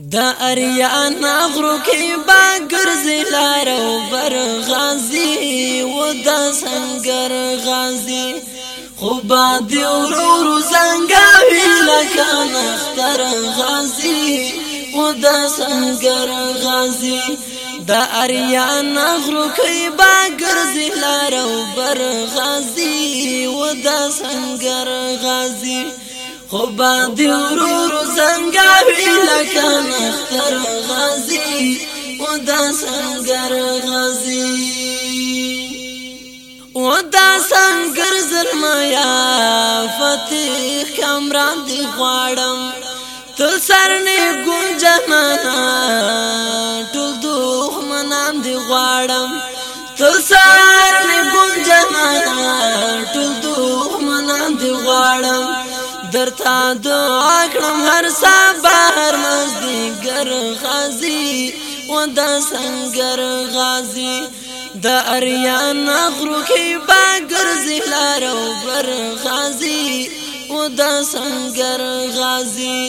د اریان اغرو کې باګر زلار او بر غازی و د سنگر غازی خو با دی ورور زنګاوی لکان اختر غازی و د سنگر غازی د اریان اغرو کې باګر زلار او بر غازی و د سنگر غازی خو باندې ورور څنګه ویل کنا اختر غازی او دا څنګه غازی او دا څنګه زرمایا فتح کمران دی غواړم تل سر نه ګنج منا ټول دوه منام دی غواړم تل سر نه ګنج منا ټول دوه منام دی غواړم درتا دعا کړم هر سبا هر مزدګر غازي و د سنگر غازي د اریان غرو کې باګر زلار او بر غازي و د سنگر غازي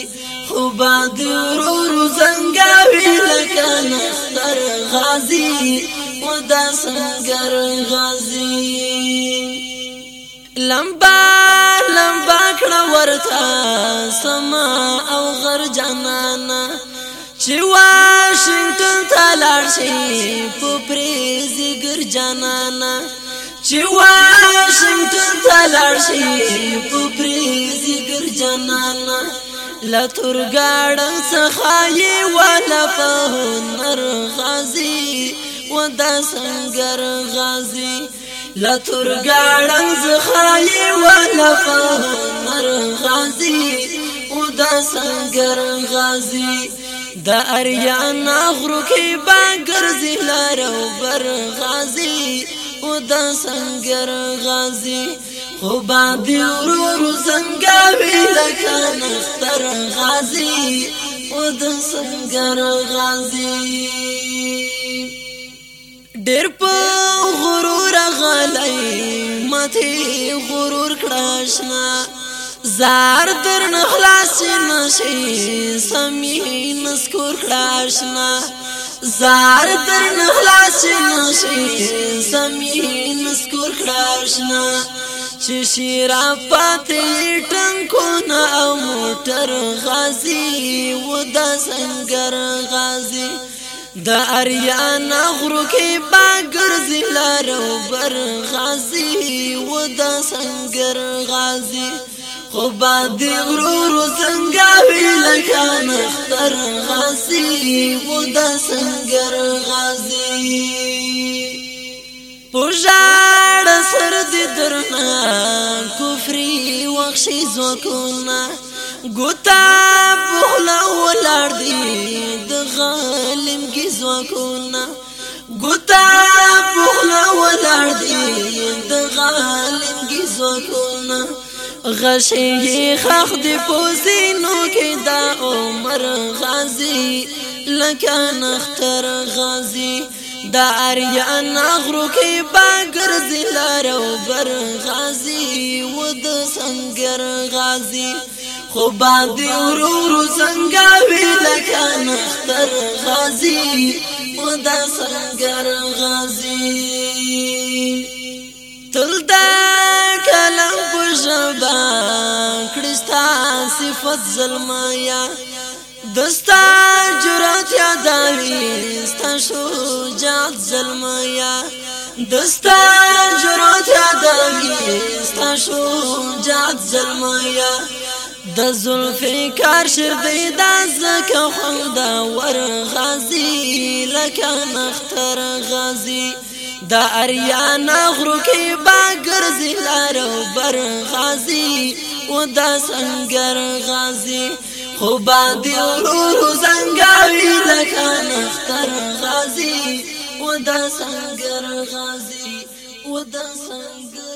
خو باد ورو زنګاوي لکه نستر غازي و د سنگر غازي لمبا لمبا کړه ورته سما او غر جانانا چې واشنگټن ته لاړ شي په پریزګر جانانا چې واشنگټن ته لاړ شي په پریزګر جانانا لا تورګاړ څخه یې ولا په نر غازي ودا سنگر غازي لتر ګړنګ ز خالی ولا فمر غازی او د سنگر غازی د اریانا غرو کې باګر زلارو بر غازی او د سنگر غازی خو باندې ورو زنګاوي لکه نختر غازی او د سنگر غازی ډېر په غرور غازی ماته غرور کړاشنا زار در نخلاص نشي سمي نسکور کړاشنا زار در نخلاص نشي سمي نسکور کړاشنا چې شیرا پاتې ټنګو نه او موټر غازي ودا سنگر غازي د اریان غرو کې باګر زلار او بر غازي و د سنگر غازي خو باد غرو رو څنګه ویل کان اختر غازي و د سنگر غازي پوجاړ سر دې درنا کفري وخشي زو کو نا ګوتا بوله ځواکونه ګوتا پخلا ولړ دی د غالنګي ځواکونه غشي خخ دی پوزینو کې دا عمر غازي لکه نختر غازي دا اریان اغرو کې باګر زلارو بر غازي ود سنگر غازي خو باندې ورور څنګه ویل کان اختر غازی ودا څنګه غازی تل دا کلم پښبا کړستا صفات ظلمایا دستا جرات یادوي ستا شجاعت ظلمایا دستا جرات یادوي ستا شجاعت ظلمایا د زلفکار شر دی دا زکه خوندا ور غازی لکه نختر غازی دا اریانا غرو کې باګر زلار بر غازی و دا سنگر غازی خو باندې ورو زنګاوي لکه نختر غازی و دا سنگر غازی و دا سنگر